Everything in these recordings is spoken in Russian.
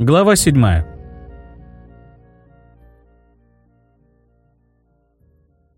Глава 7.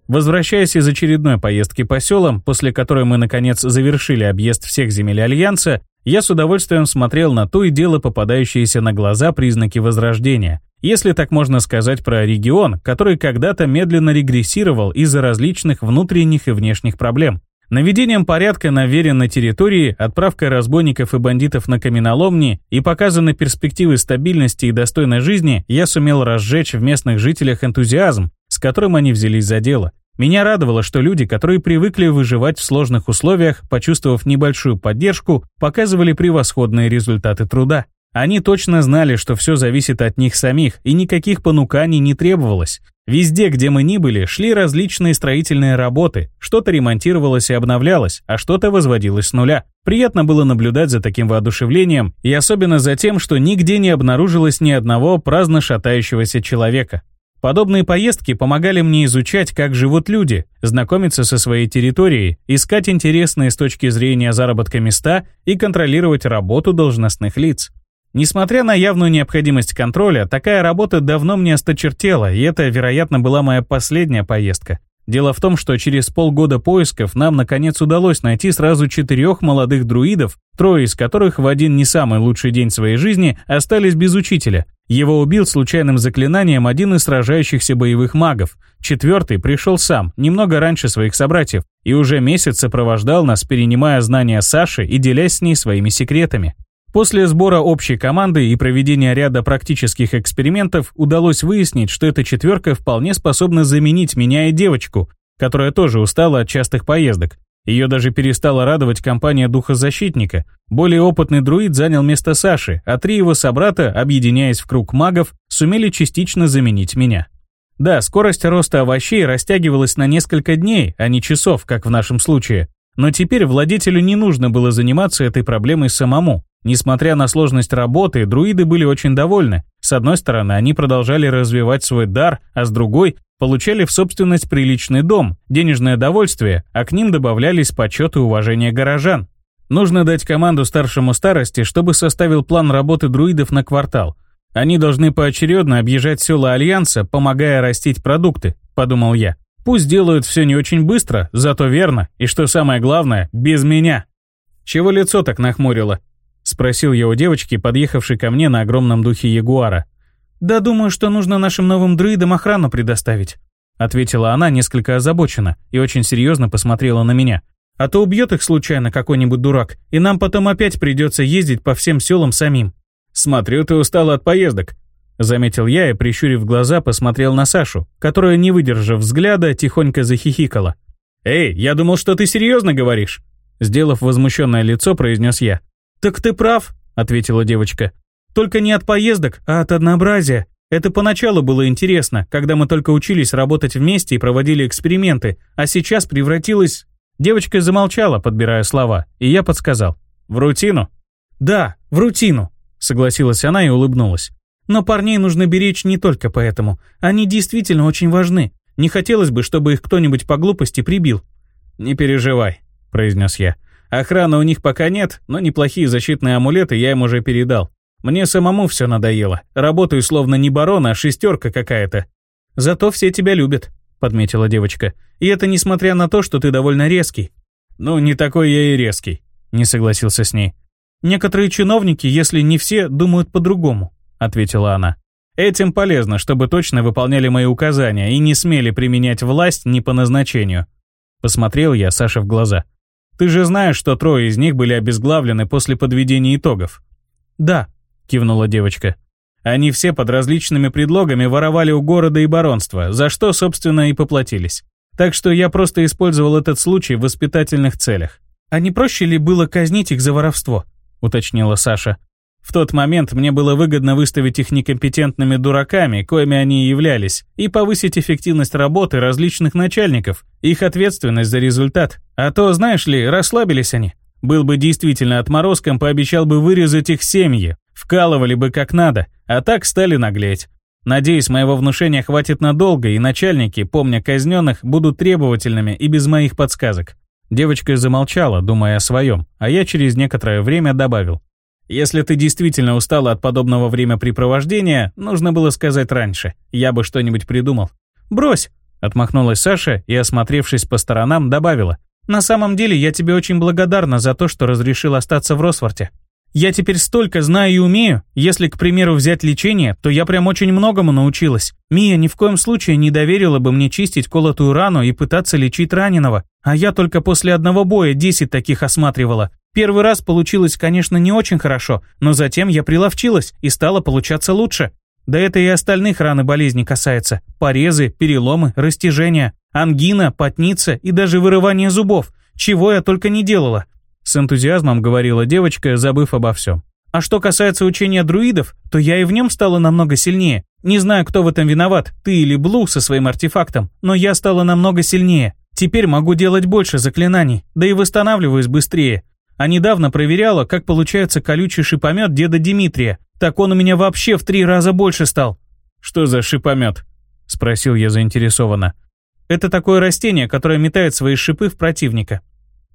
Возвращаясь из очередной поездки по селам, после которой мы наконец завершили объезд всех земель Альянса, я с удовольствием смотрел на то и дело попадающиеся на глаза признаки возрождения. Если так можно сказать про регион, который когда-то медленно регрессировал из-за различных внутренних и внешних проблем. Наведением порядка на веренной территории, отправкой разбойников и бандитов на каменоломни и показанной перспективы стабильности и достойной жизни я сумел разжечь в местных жителях энтузиазм, с которым они взялись за дело. Меня радовало, что люди, которые привыкли выживать в сложных условиях, почувствовав небольшую поддержку, показывали превосходные результаты труда. Они точно знали, что все зависит от них самих, и никаких понуканий не требовалось. Везде, где мы ни были, шли различные строительные работы, что-то ремонтировалось и обновлялось, а что-то возводилось с нуля. Приятно было наблюдать за таким воодушевлением, и особенно за тем, что нигде не обнаружилось ни одного праздно шатающегося человека. Подобные поездки помогали мне изучать, как живут люди, знакомиться со своей территорией, искать интересные с точки зрения заработка места и контролировать работу должностных лиц. Несмотря на явную необходимость контроля, такая работа давно мне осточертела, и это, вероятно, была моя последняя поездка. Дело в том, что через полгода поисков нам наконец удалось найти сразу четырех молодых друидов, трое из которых в один не самый лучший день своей жизни остались без учителя. Его убил случайным заклинанием один из сражающихся боевых магов. Четвертый пришел сам, немного раньше своих собратьев, и уже месяц сопровождал нас, перенимая знания Саши и делясь с ней своими секретами. После сбора общей команды и проведения ряда практических экспериментов удалось выяснить, что эта четверка вполне способна заменить меня и девочку, которая тоже устала от частых поездок. Ее даже перестала радовать компания духозащитника. Более опытный друид занял место Саши, а три его собрата, объединяясь в круг магов, сумели частично заменить меня. Да, скорость роста овощей растягивалась на несколько дней, а не часов, как в нашем случае. Но теперь владетелю не нужно было заниматься этой проблемой самому. Несмотря на сложность работы, друиды были очень довольны. С одной стороны, они продолжали развивать свой дар, а с другой получали в собственность приличный дом, денежное довольствие, а к ним добавлялись почет и уважение горожан. Нужно дать команду старшему старости, чтобы составил план работы друидов на квартал. Они должны поочередно объезжать села Альянса, помогая растить продукты, подумал я. Пусть делают все не очень быстро, зато верно, и что самое главное, без меня. Чего лицо так нахмурило? Спросил я у девочки, подъехавшей ко мне на огромном духе ягуара. «Да думаю, что нужно нашим новым друидам охрану предоставить», ответила она несколько озабоченно и очень серьезно посмотрела на меня. «А то убьет их случайно какой-нибудь дурак, и нам потом опять придется ездить по всем селам самим». «Смотрю, ты устала от поездок», заметил я и, прищурив глаза, посмотрел на Сашу, которая, не выдержав взгляда, тихонько захихикала. «Эй, я думал, что ты серьезно говоришь?» Сделав возмущенное лицо, произнес я. «Так ты прав», — ответила девочка. «Только не от поездок, а от однообразия. Это поначалу было интересно, когда мы только учились работать вместе и проводили эксперименты, а сейчас превратилось...» Девочка замолчала, подбирая слова, и я подсказал. «В рутину?» «Да, в рутину», — согласилась она и улыбнулась. «Но парней нужно беречь не только поэтому. Они действительно очень важны. Не хотелось бы, чтобы их кто-нибудь по глупости прибил». «Не переживай», — произнес я. Охраны у них пока нет, но неплохие защитные амулеты я им уже передал. Мне самому все надоело. Работаю словно не барон, а шестерка какая-то. Зато все тебя любят, подметила девочка. И это несмотря на то, что ты довольно резкий. Ну, не такой я и резкий, не согласился с ней. Некоторые чиновники, если не все, думают по-другому, ответила она. Этим полезно, чтобы точно выполняли мои указания и не смели применять власть не по назначению. Посмотрел я Саше в глаза. Ты же знаешь, что трое из них были обезглавлены после подведения итогов». «Да», — кивнула девочка. «Они все под различными предлогами воровали у города и баронства, за что, собственно, и поплатились. Так что я просто использовал этот случай в воспитательных целях». «А не проще ли было казнить их за воровство?» — уточнила Саша. В тот момент мне было выгодно выставить их некомпетентными дураками, коими они и являлись, и повысить эффективность работы различных начальников, их ответственность за результат. А то, знаешь ли, расслабились они. Был бы действительно отморозком, пообещал бы вырезать их семьи, вкалывали бы как надо, а так стали наглеть. Надеюсь, моего внушения хватит надолго, и начальники, помня казненных, будут требовательными и без моих подсказок. Девочка замолчала, думая о своем, а я через некоторое время добавил. Если ты действительно устала от подобного времяпрепровождения, нужно было сказать раньше. Я бы что-нибудь придумал. Брось, отмахнулась Саша и, осмотревшись по сторонам, добавила. На самом деле, я тебе очень благодарна за то, что разрешил остаться в Росфорте. Я теперь столько знаю и умею. Если, к примеру, взять лечение, то я прям очень многому научилась. Мия ни в коем случае не доверила бы мне чистить колотую рану и пытаться лечить раненого. А я только после одного боя 10 таких осматривала. Первый раз получилось, конечно, не очень хорошо, но затем я приловчилась и стало получаться лучше. Да это и остальных ран и болезней касается. Порезы, переломы, растяжения, ангина, потница и даже вырывание зубов. Чего я только не делала. С энтузиазмом говорила девочка, забыв обо всем. А что касается учения друидов, то я и в нем стала намного сильнее. Не знаю, кто в этом виноват, ты или Блу со своим артефактом, но я стала намного сильнее. Теперь могу делать больше заклинаний, да и восстанавливаюсь быстрее. А недавно проверяла, как получается колючий шипомет деда Дмитрия. Так он у меня вообще в три раза больше стал. «Что за шипомет?» – спросил я заинтересованно. «Это такое растение, которое метает свои шипы в противника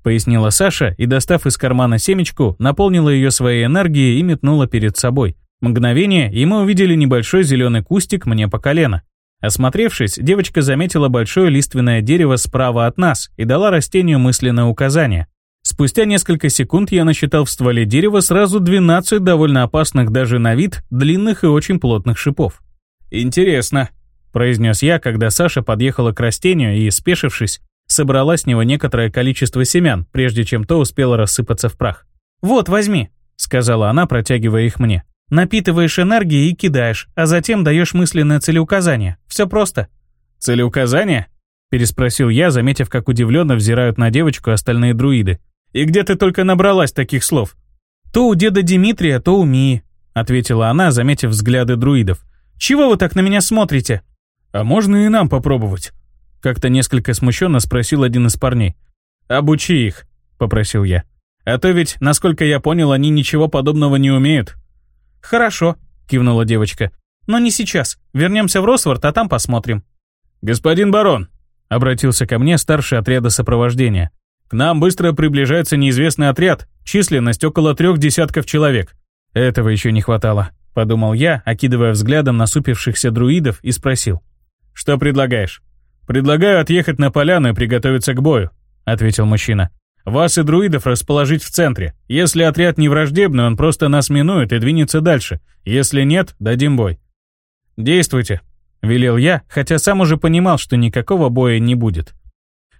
пояснила Саша и, достав из кармана семечку, наполнила ее своей энергией и метнула перед собой. Мгновение, и мы увидели небольшой зеленый кустик мне по колено. Осмотревшись, девочка заметила большое лиственное дерево справа от нас и дала растению мысленное указание. Спустя несколько секунд я насчитал в стволе дерева сразу 12 довольно опасных даже на вид, длинных и очень плотных шипов. «Интересно», — произнес я, когда Саша подъехала к растению и, спешившись, собрала с него некоторое количество семян, прежде чем то успело рассыпаться в прах. «Вот, возьми», — сказала она, протягивая их мне. «Напитываешь энергией и кидаешь, а затем даешь мысленное целеуказание. Все просто». «Целеуказание?» — переспросил я, заметив, как удивленно взирают на девочку остальные друиды. «И где ты только набралась таких слов?» «То у деда Дмитрия, то у Мии», — ответила она, заметив взгляды друидов. «Чего вы так на меня смотрите?» «А можно и нам попробовать?» Как-то несколько смущенно спросил один из парней. «Обучи их», — попросил я. «А то ведь, насколько я понял, они ничего подобного не умеют». «Хорошо», — кивнула девочка. «Но не сейчас. Вернемся в Росворд, а там посмотрим». «Господин барон», — обратился ко мне старший отряда сопровождения. «К нам быстро приближается неизвестный отряд, численность около трех десятков человек». «Этого еще не хватало», — подумал я, окидывая взглядом насупившихся друидов и спросил. «Что предлагаешь?» «Предлагаю отъехать на поляну и приготовиться к бою», — ответил мужчина. «Вас и друидов расположить в центре. Если отряд не враждебный, он просто нас минует и двинется дальше. Если нет, дадим бой». «Действуйте», — велел я, хотя сам уже понимал, что никакого боя не будет.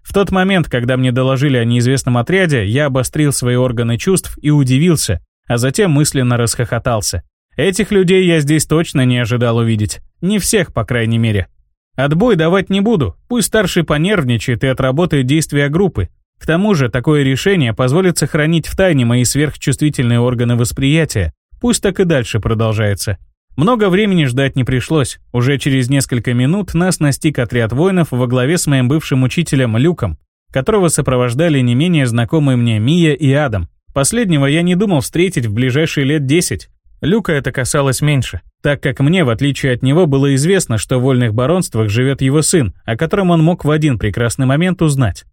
В тот момент, когда мне доложили о неизвестном отряде, я обострил свои органы чувств и удивился, а затем мысленно расхохотался. Этих людей я здесь точно не ожидал увидеть. Не всех, по крайней мере. Отбой давать не буду, пусть старший понервничает и отработает действия группы. К тому же, такое решение позволит сохранить в тайне мои сверхчувствительные органы восприятия. Пусть так и дальше продолжается. Много времени ждать не пришлось. Уже через несколько минут нас настиг отряд воинов во главе с моим бывшим учителем Люком, которого сопровождали не менее знакомые мне Мия и Адам. Последнего я не думал встретить в ближайшие лет 10, Люка это касалось меньше, так как мне, в отличие от него, было известно, что в вольных баронствах живет его сын, о котором он мог в один прекрасный момент узнать.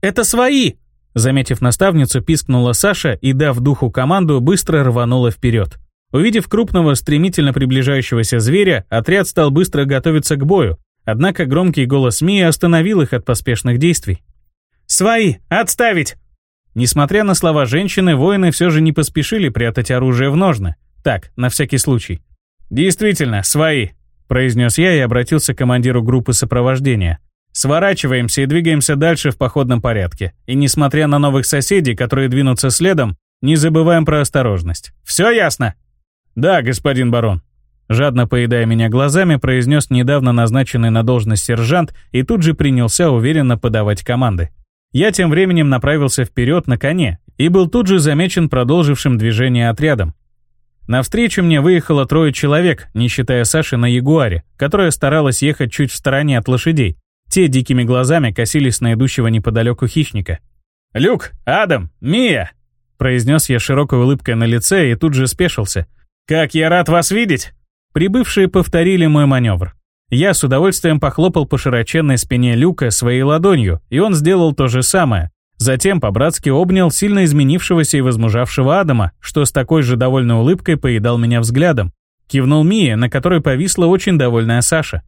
«Это свои!» Заметив наставницу, пискнула Саша и, дав духу команду, быстро рванула вперед. Увидев крупного, стремительно приближающегося зверя, отряд стал быстро готовиться к бою, однако громкий голос Мии остановил их от поспешных действий. «Свои! Отставить!» Несмотря на слова женщины, воины все же не поспешили прятать оружие в ножны. Так, на всякий случай. «Действительно, свои», — произнес я и обратился к командиру группы сопровождения. «Сворачиваемся и двигаемся дальше в походном порядке. И несмотря на новых соседей, которые двинутся следом, не забываем про осторожность. Все ясно?» «Да, господин барон», Жадно поедая меня глазами, произнес недавно назначенный на должность сержант и тут же принялся уверенно подавать команды. Я тем временем направился вперед на коне и был тут же замечен продолжившим движение отрядом. Навстречу мне выехало трое человек, не считая Саши на Ягуаре, которая старалась ехать чуть в стороне от лошадей. Те дикими глазами косились на идущего неподалеку хищника. «Люк! Адам! Мия!» произнес я широкой улыбкой на лице и тут же спешился. «Как я рад вас видеть!» Прибывшие повторили мой маневр. Я с удовольствием похлопал по широченной спине Люка своей ладонью, и он сделал то же самое, Затем по-братски обнял сильно изменившегося и возмужавшего Адама, что с такой же довольной улыбкой поедал меня взглядом. Кивнул Мия, на которой повисла очень довольная Саша.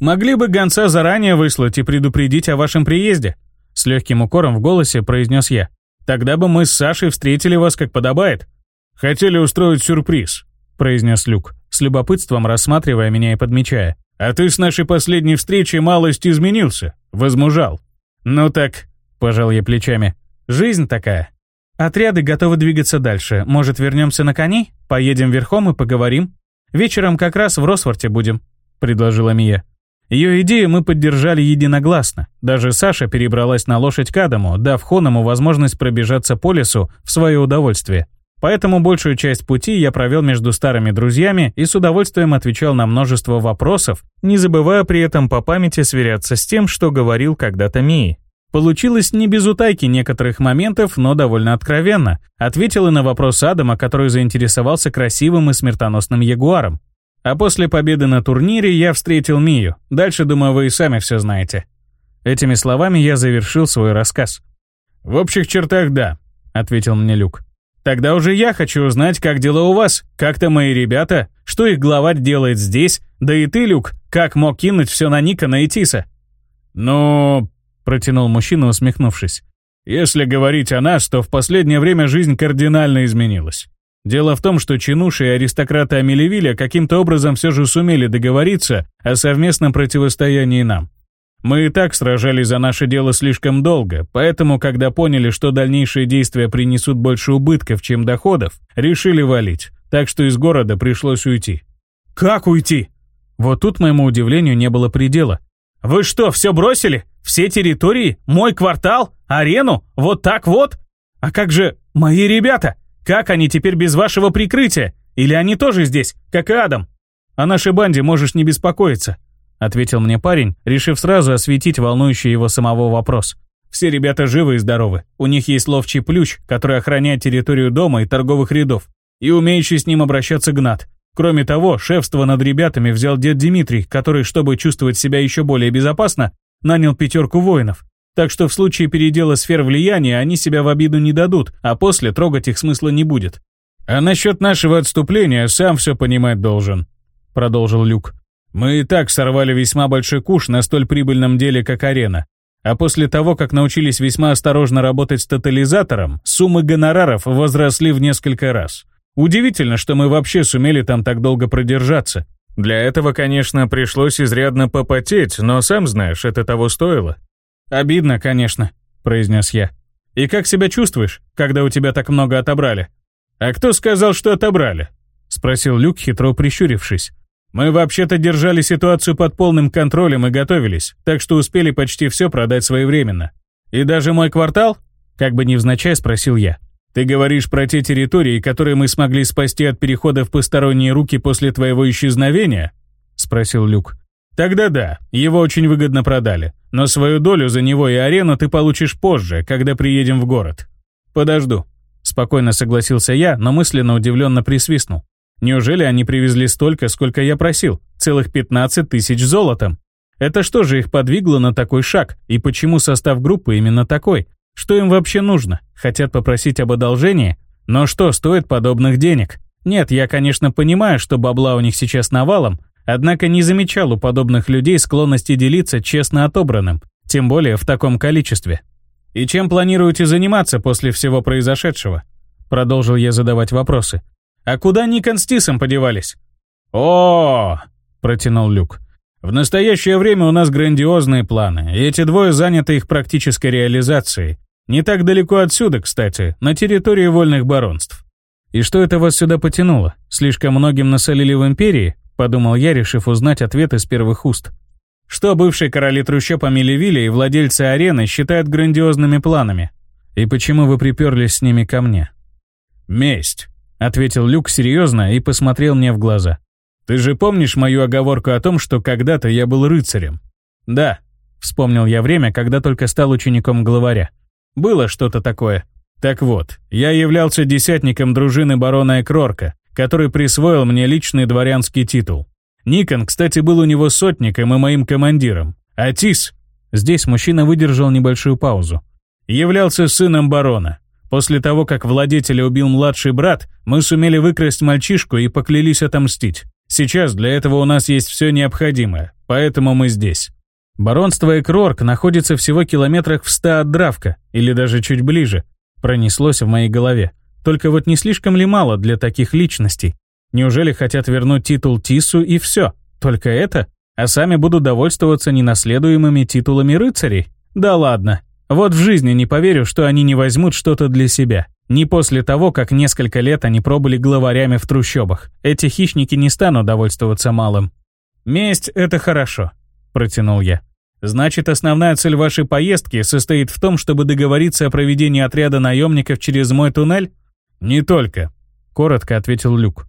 «Могли бы гонца заранее выслать и предупредить о вашем приезде», с легким укором в голосе произнес я. «Тогда бы мы с Сашей встретили вас как подобает». «Хотели устроить сюрприз», произнес Люк, с любопытством рассматривая меня и подмечая. «А ты с нашей последней встречи малость изменился, возмужал». «Ну так», — пожал я плечами, — «жизнь такая». «Отряды готовы двигаться дальше. Может, вернемся на коней? Поедем верхом и поговорим? Вечером как раз в Росфорте будем», — предложила Мия. Ее идею мы поддержали единогласно. Даже Саша перебралась на лошадь к Адаму, дав Хоному возможность пробежаться по лесу в свое удовольствие. Поэтому большую часть пути я провел между старыми друзьями и с удовольствием отвечал на множество вопросов, не забывая при этом по памяти сверяться с тем, что говорил когда-то Мии. Получилось не без утайки некоторых моментов, но довольно откровенно. Ответил и на вопрос Адама, который заинтересовался красивым и смертоносным ягуаром. А после победы на турнире я встретил Мию. Дальше, думаю, вы и сами все знаете. Этими словами я завершил свой рассказ. «В общих чертах да», — ответил мне Люк. «Тогда уже я хочу узнать, как дела у вас, как-то мои ребята, что их главарь делает здесь, да и ты, Люк, как мог кинуть все на Никона и Тиса?» «Ну...» — протянул мужчина, усмехнувшись. «Если говорить о нас, то в последнее время жизнь кардинально изменилась. Дело в том, что чинуши и аристократы Амелевиля каким-то образом все же сумели договориться о совместном противостоянии нам. Мы и так сражались за наше дело слишком долго, поэтому, когда поняли, что дальнейшие действия принесут больше убытков, чем доходов, решили валить, так что из города пришлось уйти. «Как уйти?» Вот тут моему удивлению не было предела. «Вы что, все бросили? Все территории? Мой квартал? Арену? Вот так вот? А как же мои ребята?» Как они теперь без вашего прикрытия? Или они тоже здесь, как и Адам? О нашей банде можешь не беспокоиться, ответил мне парень, решив сразу осветить волнующий его самого вопрос. Все ребята живы и здоровы. У них есть ловчий плющ, который охраняет территорию дома и торговых рядов, и умеющий с ним обращаться Гнат. Кроме того, шефство над ребятами взял дед Дмитрий, который, чтобы чувствовать себя еще более безопасно, нанял пятерку воинов. Так что в случае передела сфер влияния они себя в обиду не дадут, а после трогать их смысла не будет. «А насчет нашего отступления сам все понимать должен», — продолжил Люк. «Мы и так сорвали весьма большой куш на столь прибыльном деле, как арена. А после того, как научились весьма осторожно работать с тотализатором, суммы гонораров возросли в несколько раз. Удивительно, что мы вообще сумели там так долго продержаться. Для этого, конечно, пришлось изрядно попотеть, но сам знаешь, это того стоило. «Обидно, конечно», — произнес я. «И как себя чувствуешь, когда у тебя так много отобрали?» «А кто сказал, что отобрали?» — спросил Люк, хитро прищурившись. «Мы вообще-то держали ситуацию под полным контролем и готовились, так что успели почти все продать своевременно. И даже мой квартал?» — как бы невзначай спросил я. «Ты говоришь про те территории, которые мы смогли спасти от перехода в посторонние руки после твоего исчезновения?» — спросил Люк. Тогда да, его очень выгодно продали. Но свою долю за него и арену ты получишь позже, когда приедем в город. Подожду. Спокойно согласился я, но мысленно удивленно присвистнул. Неужели они привезли столько, сколько я просил? Целых 15 тысяч золотом. Это что же их подвигло на такой шаг? И почему состав группы именно такой? Что им вообще нужно? Хотят попросить об одолжении? Но что стоит подобных денег? Нет, я, конечно, понимаю, что бабла у них сейчас навалом, Однако не замечал у подобных людей склонности делиться честно отобранным, тем более в таком количестве. «И чем планируете заниматься после всего произошедшего?» Продолжил я задавать вопросы. «А куда Никон с Тисом подевались?» «О!» — протянул Люк. «В настоящее время у нас грандиозные планы, и эти двое заняты их практической реализацией. Не так далеко отсюда, кстати, на территории вольных баронств». «И что это вас сюда потянуло? Слишком многим насолили в Империи? подумал я, решив узнать ответ из первых уст. Что бывшие короли трущоб Амелевилля и владельцы арены считают грандиозными планами? И почему вы приперлись с ними ко мне? «Месть», — ответил Люк серьезно и посмотрел мне в глаза. «Ты же помнишь мою оговорку о том, что когда-то я был рыцарем?» «Да», — вспомнил я время, когда только стал учеником главаря. «Было что-то такое». «Так вот, я являлся десятником дружины барона Экрорка, который присвоил мне личный дворянский титул. Никон, кстати, был у него сотником и моим командиром. А Тис... Здесь мужчина выдержал небольшую паузу. являлся сыном барона. После того, как владетеля убил младший брат, мы сумели выкрасть мальчишку и поклялись отомстить. Сейчас для этого у нас есть все необходимое, поэтому мы здесь. Баронство Экрорк находится всего километрах в ста от Дравка, или даже чуть ближе. Пронеслось в моей голове. Только вот не слишком ли мало для таких личностей? Неужели хотят вернуть титул Тису и все? Только это? А сами будут довольствоваться ненаследуемыми титулами рыцарей? Да ладно. Вот в жизни не поверю, что они не возьмут что-то для себя. Не после того, как несколько лет они пробыли главарями в трущобах. Эти хищники не станут довольствоваться малым. «Месть — это хорошо», — протянул я. «Значит, основная цель вашей поездки состоит в том, чтобы договориться о проведении отряда наемников через мой туннель?» «Не только», — коротко ответил Люк.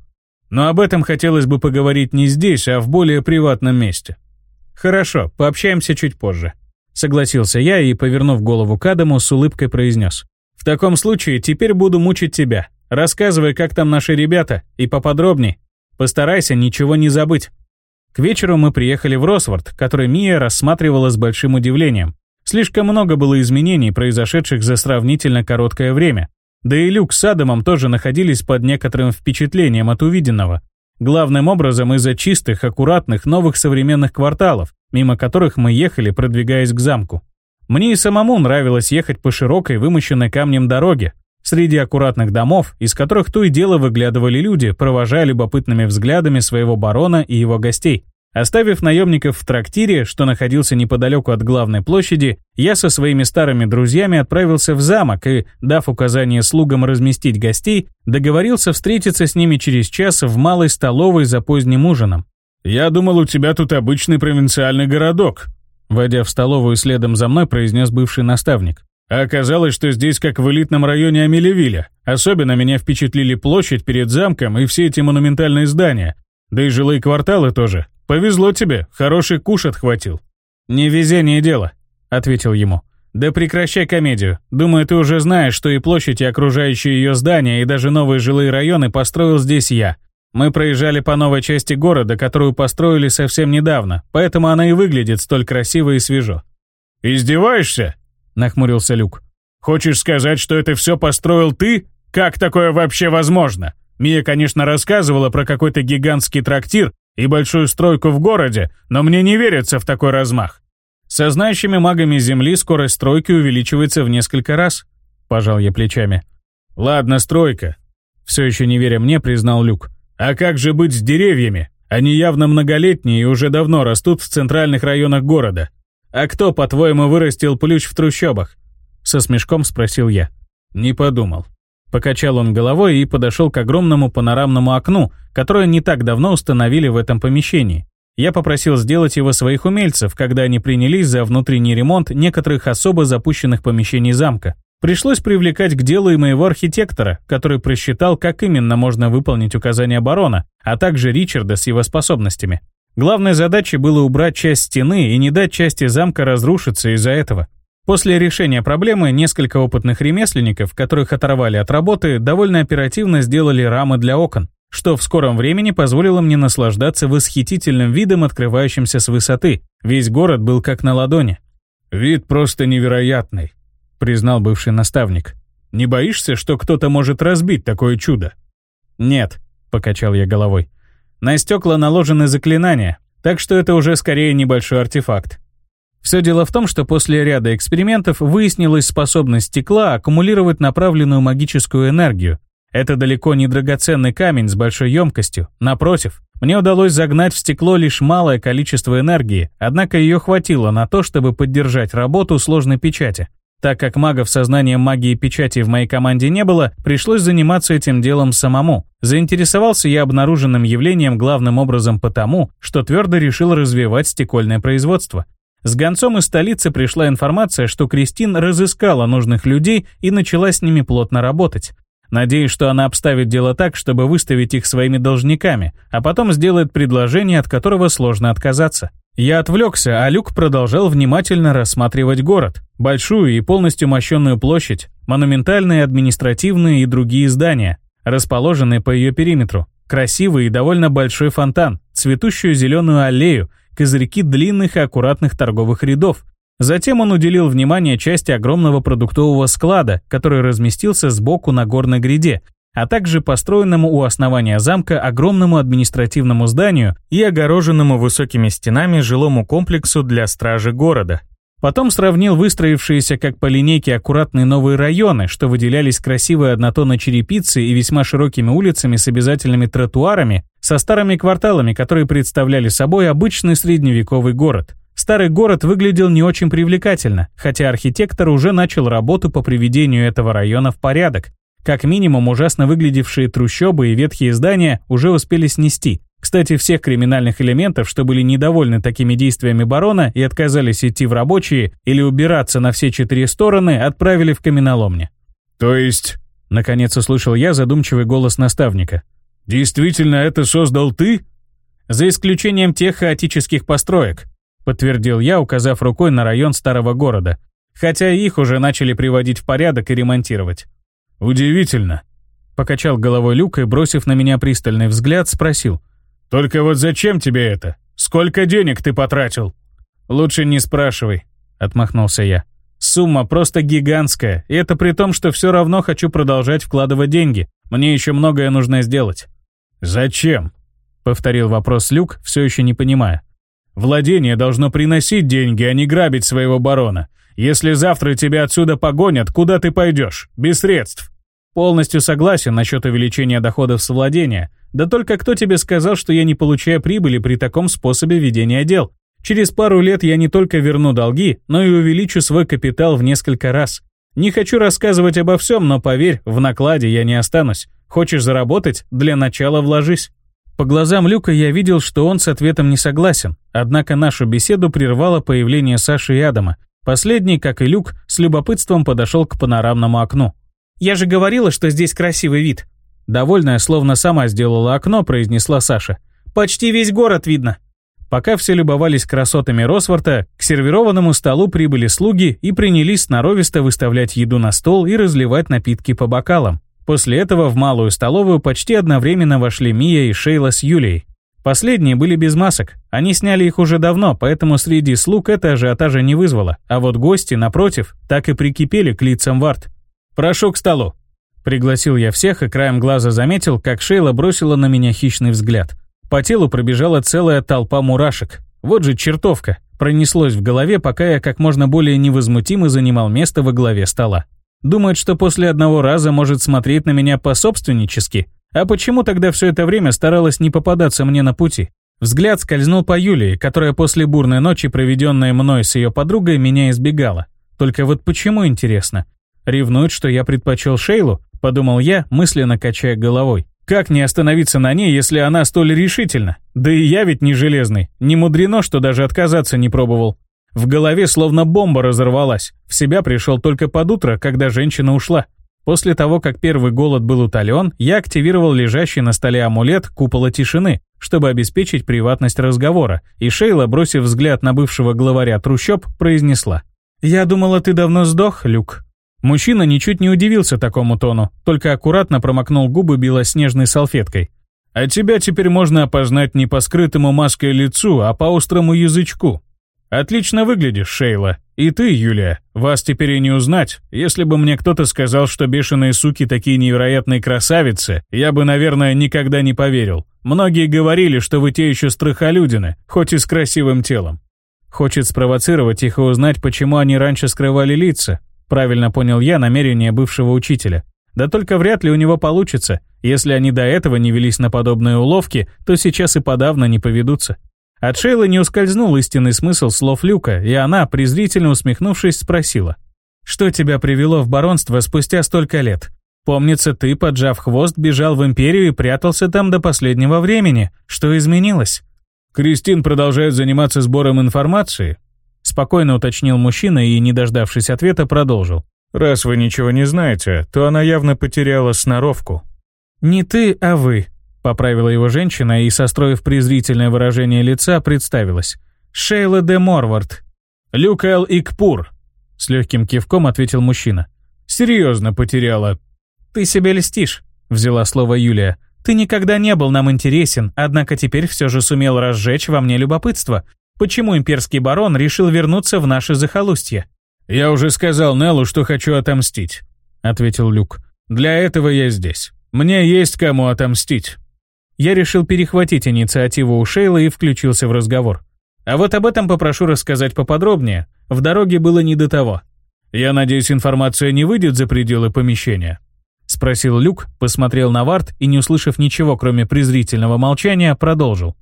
«Но об этом хотелось бы поговорить не здесь, а в более приватном месте». «Хорошо, пообщаемся чуть позже», Согласился я и, повернув голову к Адаму, с улыбкой произнес. «В таком случае теперь буду мучить тебя. Рассказывай, как там наши ребята, и поподробней. Постарайся ничего не забыть». К вечеру мы приехали в Росворд, который Мия рассматривала с большим удивлением. Слишком много было изменений, произошедших за сравнительно короткое время. Да и Люк с Адамом тоже находились под некоторым впечатлением от увиденного. Главным образом из-за чистых, аккуратных, новых современных кварталов, мимо которых мы ехали, продвигаясь к замку. Мне и самому нравилось ехать по широкой, вымощенной камнем дороге, среди аккуратных домов, из которых то и дело выглядывали люди, провожая любопытными взглядами своего барона и его гостей. Оставив наемников в трактире, что находился неподалеку от главной площади, я со своими старыми друзьями отправился в замок и, дав указание слугам разместить гостей, договорился встретиться с ними через час в малой столовой за поздним ужином. «Я думал, у тебя тут обычный провинциальный городок», войдя в столовую следом за мной, произнес бывший наставник. А оказалось, что здесь как в элитном районе Амелевиля. Особенно меня впечатлили площадь перед замком и все эти монументальные здания. Да и жилые кварталы тоже. Повезло тебе, хороший куш отхватил. «Не везение дело», — ответил ему. «Да прекращай комедию. Думаю, ты уже знаешь, что и площадь, и окружающие ее здания, и даже новые жилые районы построил здесь я. Мы проезжали по новой части города, которую построили совсем недавно, поэтому она и выглядит столь красиво и свежо. «Издеваешься?» — нахмурился Люк. «Хочешь сказать, что это все построил ты? Как такое вообще возможно? Мия, конечно, рассказывала про какой-то гигантский трактир и большую стройку в городе, но мне не верится в такой размах. Со знающими магами Земли скорость стройки увеличивается в несколько раз», — пожал я плечами. «Ладно, стройка», — все еще не веря мне, признал Люк. А как же быть с деревьями? Они явно многолетние и уже давно растут в центральных районах города. А кто, по-твоему, вырастил плющ в трущобах? Со смешком спросил я. Не подумал. Покачал он головой и подошел к огромному панорамному окну, которое не так давно установили в этом помещении. Я попросил сделать его своих умельцев, когда они принялись за внутренний ремонт некоторых особо запущенных помещений замка. Пришлось привлекать к делу и моего архитектора, который просчитал, как именно можно выполнить указания барона, а также Ричарда с его способностями. Главной задачей было убрать часть стены и не дать части замка разрушиться из-за этого. После решения проблемы несколько опытных ремесленников, которых оторвали от работы, довольно оперативно сделали рамы для окон, что в скором времени позволило мне наслаждаться восхитительным видом, открывающимся с высоты. Весь город был как на ладони. «Вид просто невероятный», признал бывший наставник. «Не боишься, что кто-то может разбить такое чудо?» «Нет», — покачал я головой. «На стекла наложены заклинания, так что это уже скорее небольшой артефакт. Все дело в том, что после ряда экспериментов выяснилась способность стекла аккумулировать направленную магическую энергию. Это далеко не драгоценный камень с большой емкостью. Напротив, мне удалось загнать в стекло лишь малое количество энергии, однако ее хватило на то, чтобы поддержать работу сложной печати. Так как магов со магии печати в моей команде не было, пришлось заниматься этим делом самому. Заинтересовался я обнаруженным явлением главным образом потому, что твердо решил развивать стекольное производство. С гонцом из столицы пришла информация, что Кристин разыскала нужных людей и начала с ними плотно работать. Надеюсь, что она обставит дело так, чтобы выставить их своими должниками, а потом сделает предложение, от которого сложно отказаться. Я отвлекся, а Люк продолжал внимательно рассматривать город. Большую и полностью мощенную площадь, монументальные административные и другие здания, расположенные по ее периметру. Красивый и довольно большой фонтан, цветущую зеленую аллею, козырьки длинных и аккуратных торговых рядов, Затем он уделил внимание части огромного продуктового склада, который разместился сбоку на горной гряде, а также построенному у основания замка огромному административному зданию и огороженному высокими стенами жилому комплексу для стражи города. Потом сравнил выстроившиеся как по линейке аккуратные новые районы, что выделялись красивой однотонной черепицей и весьма широкими улицами с обязательными тротуарами, со старыми кварталами, которые представляли собой обычный средневековый город. Старый город выглядел не очень привлекательно, хотя архитектор уже начал работу по приведению этого района в порядок, как минимум, ужасно выглядевшие трущобы и ветхие здания уже успели снести. Кстати, всех криминальных элементов, что были недовольны такими действиями барона и отказались идти в рабочие или убираться на все четыре стороны, отправили в каменоломни. «То есть...» — наконец услышал я задумчивый голос наставника. «Действительно это создал ты?» «За исключением тех хаотических построек», — подтвердил я, указав рукой на район старого города. Хотя их уже начали приводить в порядок и ремонтировать. «Удивительно», — покачал головой Люк и, бросив на меня пристальный взгляд, спросил. «Только вот зачем тебе это? Сколько денег ты потратил?» «Лучше не спрашивай», — отмахнулся я. «Сумма просто гигантская, и это при том, что все равно хочу продолжать вкладывать деньги. Мне еще многое нужно сделать». «Зачем?» — повторил вопрос Люк, все еще не понимая. «Владение должно приносить деньги, а не грабить своего барона. Если завтра тебя отсюда погонят, куда ты пойдешь? Без средств. Полностью согласен насчет увеличения доходов с владения. Да только кто тебе сказал, что я не получаю прибыли при таком способе ведения дел? Через пару лет я не только верну долги, но и увеличу свой капитал в несколько раз. Не хочу рассказывать обо всем, но поверь, в накладе я не останусь. Хочешь заработать? Для начала вложись. По глазам Люка я видел, что он с ответом не согласен, однако нашу беседу прервало появление Саши и Адама. Последний, как и Люк, с любопытством подошел к панорамному окну. «Я же говорила, что здесь красивый вид». Довольная, словно сама сделала окно, произнесла Саша. «Почти весь город видно». Пока все любовались красотами Росворта, к сервированному столу прибыли слуги и принялись сноровисто выставлять еду на стол и разливать напитки по бокалам. После этого в малую столовую почти одновременно вошли Мия и Шейла с Юлией. Последние были без масок. Они сняли их уже давно, поэтому среди слуг это ажиотажа не вызвало. А вот гости, напротив, так и прикипели к лицам Варт. «Прошу к столу». Пригласил я всех и краем глаза заметил, как Шейла бросила на меня хищный взгляд. По телу пробежала целая толпа мурашек. Вот же чертовка. Пронеслось в голове, пока я как можно более невозмутимо занимал место во главе стола. Думает, что после одного раза может смотреть на меня пособственнически. А почему тогда все это время старалась не попадаться мне на пути? Взгляд скользнул по Юлии, которая после бурной ночи, проведенной мной с ее подругой, меня избегала. Только вот почему, интересно? Ревнует, что я предпочел Шейлу, подумал я, мысленно качая головой. Как не остановиться на ней, если она столь решительна? Да и я ведь не железный. Не мудрено, что даже отказаться не пробовал. В голове словно бомба разорвалась. В себя пришел только под утро, когда женщина ушла. После того, как первый голод был утолен, я активировал лежащий на столе амулет купола тишины, чтобы обеспечить приватность разговора, и Шейла, бросив взгляд на бывшего главаря трущоб, произнесла. «Я думала, ты давно сдох, Люк». Мужчина ничуть не удивился такому тону, только аккуратно промокнул губы белоснежной салфеткой. «А тебя теперь можно опознать не по скрытому маской лицу, а по острому язычку. Отлично выглядишь, Шейла. И ты, Юлия. Вас теперь и не узнать. Если бы мне кто-то сказал, что бешеные суки такие невероятные красавицы, я бы, наверное, никогда не поверил. Многие говорили, что вы те еще страхолюдины, хоть и с красивым телом. Хочет спровоцировать их и узнать, почему они раньше скрывали лица, Правильно понял я намерение бывшего учителя. Да только вряд ли у него получится. Если они до этого не велись на подобные уловки, то сейчас и подавно не поведутся. От Шейлы не ускользнул истинный смысл слов Люка, и она, презрительно усмехнувшись, спросила. «Что тебя привело в баронство спустя столько лет? Помнится, ты, поджав хвост, бежал в Империю и прятался там до последнего времени. Что изменилось?» Кристин продолжает заниматься сбором информации, Спокойно уточнил мужчина и, не дождавшись ответа, продолжил. «Раз вы ничего не знаете, то она явно потеряла сноровку». «Не ты, а вы», — поправила его женщина и, состроив презрительное выражение лица, представилась. «Шейла де Морвард». «Люк Эл Икпур», — с легким кивком ответил мужчина. «Серьезно потеряла». «Ты себя льстишь», — взяла слово Юлия. «Ты никогда не был нам интересен, однако теперь все же сумел разжечь во мне любопытство. Почему имперский барон решил вернуться в наше захолустье? «Я уже сказал Неллу, что хочу отомстить», — ответил Люк. «Для этого я здесь. Мне есть кому отомстить». Я решил перехватить инициативу у Шейла и включился в разговор. А вот об этом попрошу рассказать поподробнее. В дороге было не до того. «Я надеюсь, информация не выйдет за пределы помещения?» Спросил Люк, посмотрел на Варт и, не услышав ничего, кроме презрительного молчания, продолжил.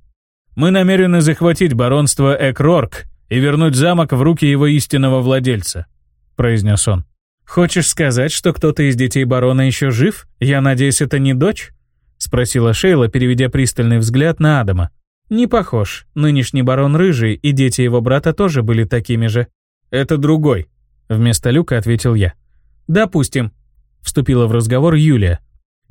«Мы намерены захватить баронство Экрорк и вернуть замок в руки его истинного владельца», — произнес он. «Хочешь сказать, что кто-то из детей барона еще жив? Я надеюсь, это не дочь?» — спросила Шейла, переведя пристальный взгляд на Адама. «Не похож. Нынешний барон рыжий, и дети его брата тоже были такими же». «Это другой», — вместо Люка ответил я. «Допустим», Вступила в разговор Юлия.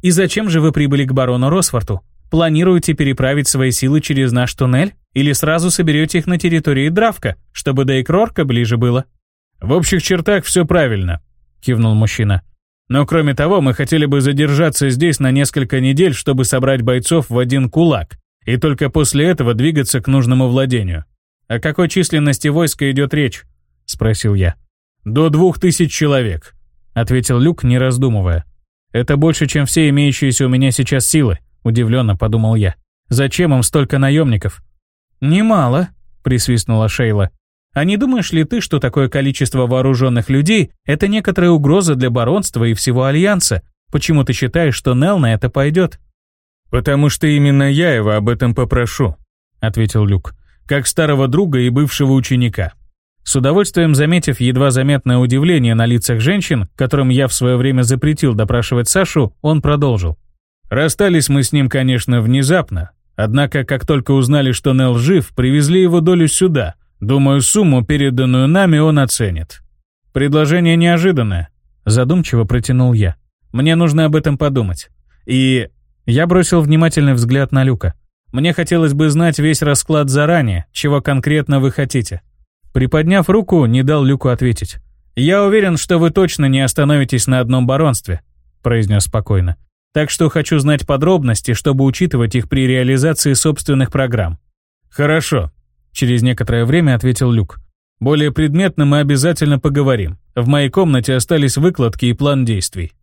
«И зачем же вы прибыли к барону Росфорту? Планируете переправить свои силы через наш туннель? Или сразу соберете их на территории Дравка, чтобы до Икрорка ближе было?» «В общих чертах все правильно», — кивнул мужчина. «Но кроме того, мы хотели бы задержаться здесь на несколько недель, чтобы собрать бойцов в один кулак, и только после этого двигаться к нужному владению». «О какой численности войска идет речь?» — спросил я. «До двух тысяч человек», — ответил Люк, не раздумывая. «Это больше, чем все имеющиеся у меня сейчас силы», — удивленно подумал я. «Зачем им столько наемников?» «Немало», — присвистнула Шейла. «А не думаешь ли ты, что такое количество вооруженных людей — это некоторая угроза для баронства и всего Альянса? Почему ты считаешь, что Нел на это пойдет?» «Потому что именно я его об этом попрошу», — ответил Люк, «как старого друга и бывшего ученика. С удовольствием заметив едва заметное удивление на лицах женщин, которым я в свое время запретил допрашивать Сашу, он продолжил. «Расстались мы с ним, конечно, внезапно. Однако, как только узнали, что Нел жив, привезли его долю сюда. Думаю, сумму, переданную нами, он оценит». «Предложение неожиданное», — задумчиво протянул я. «Мне нужно об этом подумать». И я бросил внимательный взгляд на Люка. «Мне хотелось бы знать весь расклад заранее, чего конкретно вы хотите». Приподняв руку, не дал Люку ответить. «Я уверен, что вы точно не остановитесь на одном баронстве», произнес спокойно. «Так что хочу знать подробности, чтобы учитывать их при реализации собственных программ». «Хорошо», через некоторое время ответил Люк. «Более предметно мы обязательно поговорим. В моей комнате остались выкладки и план действий».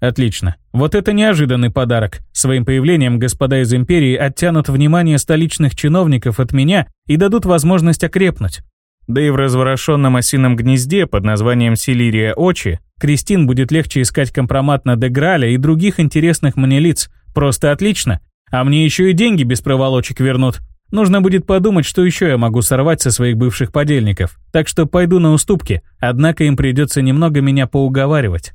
Отлично. Вот это неожиданный подарок. Своим появлением господа из Империи оттянут внимание столичных чиновников от меня и дадут возможность окрепнуть. Да и в разворошенном осином гнезде под названием Силирия Очи Кристин будет легче искать компромат на Деграля и других интересных мне лиц. Просто отлично. А мне еще и деньги без проволочек вернут. Нужно будет подумать, что еще я могу сорвать со своих бывших подельников. Так что пойду на уступки, однако им придется немного меня поуговаривать.